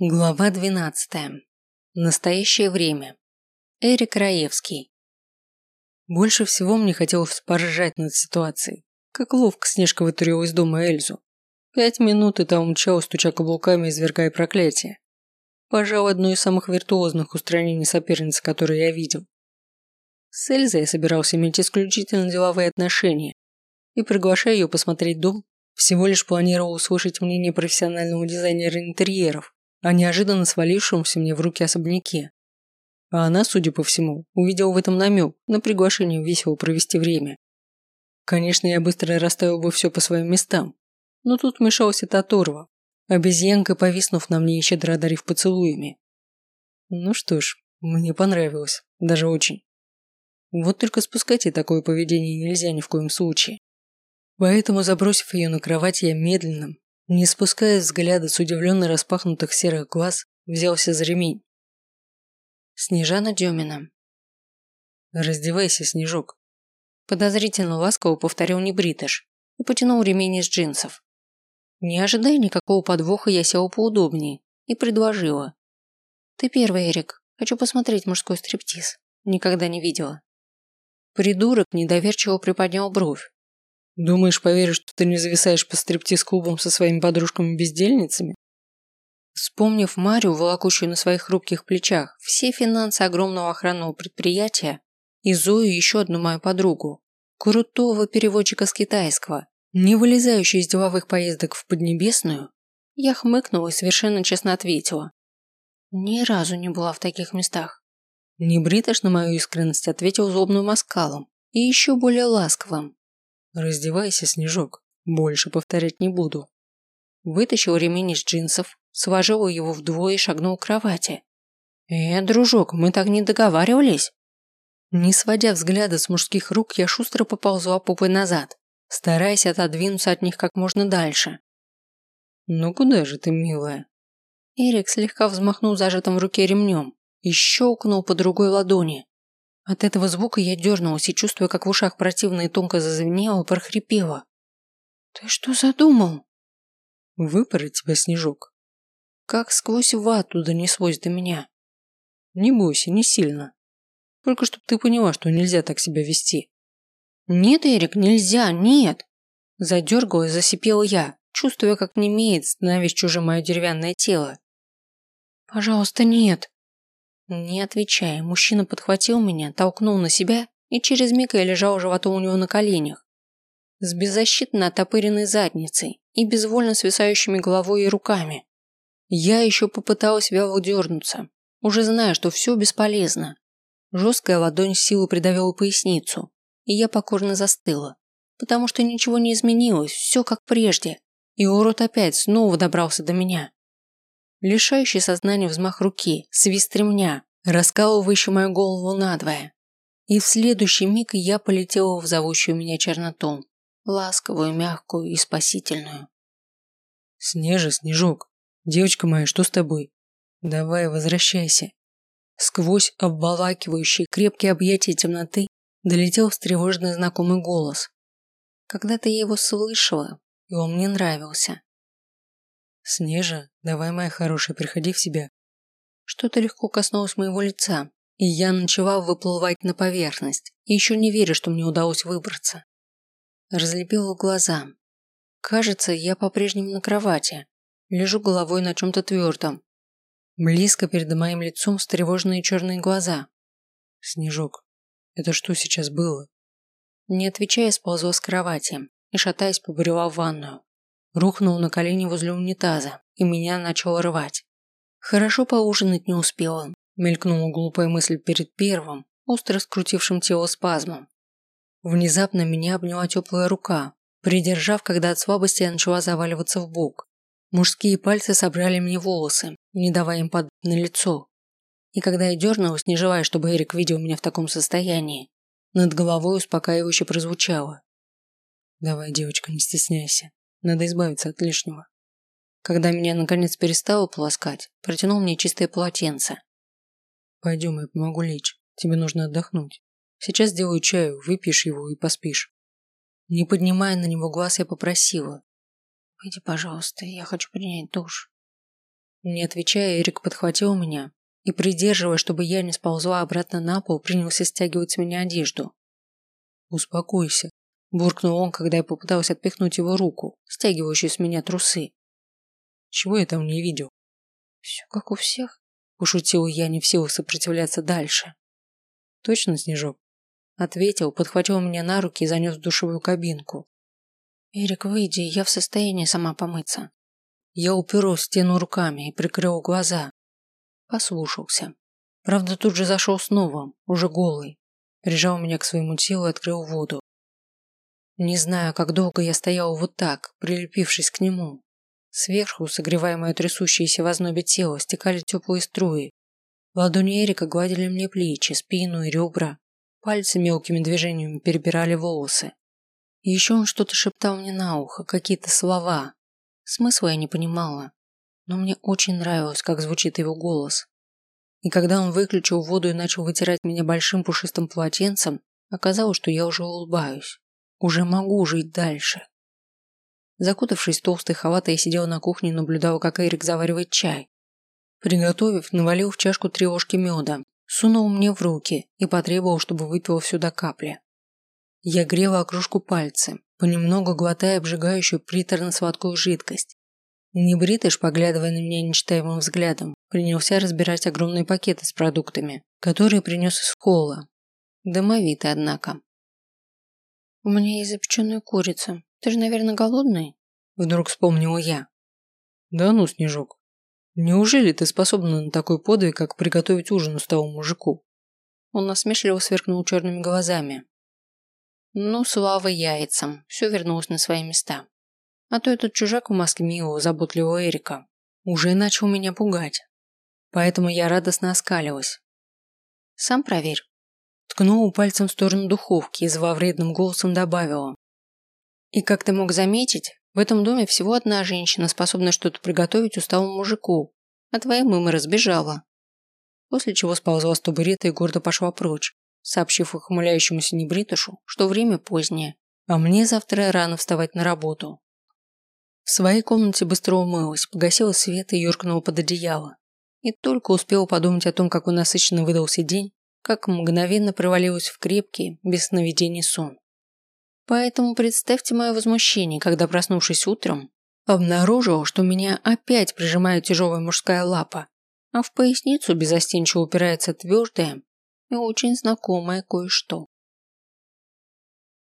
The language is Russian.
Глава 12. Настоящее время. Эрик Раевский. Больше всего мне хотелось поржать над ситуацией. Как ловко Снежка вытурила из дома Эльзу. Пять минут и та умчала, стуча каблуками, извергая проклятие. Пожалуй, одно из самых виртуозных устранений соперницы, которые я видел. С Эльзой я собирался иметь исключительно деловые отношения. И приглашая ее посмотреть дом, всего лишь планировал услышать мнение профессионального дизайнера интерьеров о неожиданно свалившемся мне в руки особняке. А она, судя по всему, увидела в этом намек на приглашение весело провести время. Конечно, я быстро расставил бы все по своим местам, но тут вмешался Таторва, обезьянка повиснув на мне и щедро одарив поцелуями. Ну что ж, мне понравилось, даже очень. Вот только спускать ей такое поведение нельзя ни в коем случае. Поэтому, забросив ее на кровать, я медленным, не спуская взгляда с удивленно распахнутых серых глаз, взялся за ремень. Снежана Демина. «Раздевайся, Снежок», – подозрительно ласково повторил небритыш и потянул ремень из джинсов. Не ожидая никакого подвоха, я села поудобнее и предложила. «Ты первый, Эрик. Хочу посмотреть мужской стриптиз. Никогда не видела». Придурок недоверчиво приподнял бровь, Думаешь, поверишь, что ты не зависаешь по стриптиз-клубам со своими подружками-бездельницами? Вспомнив Марию, волокущую на своих хрупких плечах, все финансы огромного охранного предприятия, и Зою еще одну мою подругу, крутого переводчика с китайского, не вылезающую из деловых поездок в Поднебесную, я хмыкнула и совершенно честно ответила. Ни разу не была в таких местах. Небритош на мою искренность ответил злобным оскалом и еще более ласковым. Раздевайся, Снежок. Больше повторять не буду. Вытащил ремень из джинсов, сложил его вдвое и шагнул к кровати. «Э, дружок, мы так не договаривались?» Не сводя взгляда с мужских рук, я шустро поползла попой назад, стараясь отодвинуться от них как можно дальше. «Ну куда же ты, милая?» Эрик слегка взмахнул зажатым в руке ремнем и щелкнул по другой ладони. От этого звука я дернулась и, чувствуя, как в ушах противно и тонко зазвенело, прохрипела. «Ты что задумал?» «Выпороть тебя, Снежок». Как сквозь вату донеслось до меня. «Не бойся, не сильно. Только чтобы ты поняла, что нельзя так себя вести». «Нет, Эрик, нельзя, нет!» Задергала и засипела я, чувствуя, как не имеет, становясь чужим мое деревянное тело. «Пожалуйста, нет!» Не отвечая, мужчина подхватил меня, толкнул на себя, и через миг я лежал животом у него на коленях. С беззащитно отопыренной задницей и безвольно свисающими головой и руками. Я еще попыталась вяло дернуться, уже зная, что все бесполезно. Жесткая ладонь силу придавила поясницу, и я покорно застыла, потому что ничего не изменилось, все как прежде, и урод опять снова добрался до меня. Лишающий сознания взмах руки, свист ремня, раскалывающий мою голову надвое. И в следующий миг я полетела в зовущую меня черноту, ласковую, мягкую и спасительную. «Снежа, Снежок, девочка моя, что с тобой? Давай, возвращайся». Сквозь обволакивающие крепкие объятия темноты долетел встревоженный знакомый голос. Когда-то я его слышала, и он мне нравился. «Снежа, давай, моя хорошая, приходи в себя». Что-то легко коснулось моего лица, и я начала выплывать на поверхность, еще не веря, что мне удалось выбраться. Разлепила глаза. Кажется, я по-прежнему на кровати, лежу головой на чем-то твердом. Близко перед моим лицом встревоженные черные глаза. «Снежок, это что сейчас было?» Не отвечая, сползла с кровати и, шатаясь, побрела в ванную. Рухнул на колени возле унитаза, и меня начало рвать. Хорошо поужинать не успела. Мелькнула глупая мысль перед первым, остро скрутившим тело спазмом. Внезапно меня обняла теплая рука, придержав, когда от слабости я начала заваливаться в бок. Мужские пальцы собрали мне волосы, не давая им падать на лицо. И когда я дернулась, не желая, чтобы Эрик видел меня в таком состоянии, над головой успокаивающе прозвучало. «Давай, девочка, не стесняйся. Надо избавиться от лишнего. Когда меня наконец перестало полоскать, протянул мне чистое полотенце. Пойдем, я помогу лечь. Тебе нужно отдохнуть. Сейчас сделаю чаю, выпьешь его и поспишь. Не поднимая на него глаз, я попросила. Пойди, пожалуйста, я хочу принять душ. Не отвечая, Эрик подхватил меня и, придерживая, чтобы я не сползла обратно на пол, принялся стягивать с меня одежду. «Успокойся», – буркнул он, когда я попыталась отпихнуть его руку, стягивающую с меня трусы. «Чего я там не видел?» «Все как у всех», – пошутила я, не в силах сопротивляться дальше. «Точно, Снежок?» – ответил, подхватил меня на руки и занес в душевую кабинку. «Эрик, выйди, я в состоянии сама помыться». Я уперлась в стену руками и прикрыл глаза. Послушался. Правда, тут же зашел снова, уже голый. Прижал меня к своему телу и открыл воду. Не знаю, как долго я стоял вот так, прилепившись к нему. Сверху, согревая мое трясущееся в ознобе тело, стекали теплые струи. Ладони Эрика гладили мне плечи, спину и ребра. Пальцы мелкими движениями перебирали волосы. Еще он что-то шептал мне на ухо, какие-то слова, Смысла я не понимала, но мне очень нравилось, как звучит его голос. И когда он выключил воду и начал вытирать меня большим пушистым полотенцем, оказалось, что я уже улыбаюсь. Уже могу жить дальше. Закутавшись в толстый халат, я сидела на кухне и наблюдала, как Эрик заваривает чай. Приготовив, навалил в чашку три ложки меда, сунул мне в руки и потребовал, чтобы выпила всю до капли. Я грела окружку пальцы, понемногу глотая обжигающую приторно-сладкую жидкость. Небритыш, поглядывая на меня нечитаемым взглядом, принялся разбирать огромные пакеты с продуктами, которые принес из школы. Домовитый, однако. «У меня есть запеченная курица. Ты же, наверное, голодный?» Вдруг вспомнила я. «Да ну, Снежок, неужели ты способна на такой подвиг, как приготовить ужин усталому мужику?» Он насмешливо сверкнул черными глазами, ну, слава яйцам, все вернулось на свои места. А то этот чужак в маске милого, заботливого Эрика уже начал меня пугать. Поэтому я радостно оскалилась. Сам проверь. Ткнула пальцем в сторону духовки и зловредным голосом добавила. И как ты мог заметить, в этом доме всего одна женщина, способна что-то приготовить усталому мужику, а твоя мыма разбежала. После чего сползла с табурета и гордо пошла прочь, сообщив ухмыляющемуся небритышу, что время позднее, а мне завтра рано вставать на работу. В своей комнате быстро умылась, погасила свет и юркнула под одеяло. И только успела подумать о том, как насыщенно выдался день, как мгновенно провалилась в крепкий, без сновидений сон. Поэтому представьте мое возмущение, когда, проснувшись утром, обнаружила, что меня опять прижимает тяжелая мужская лапа, а в поясницу безостенчиво упирается твердая, и очень знакомое кое-что.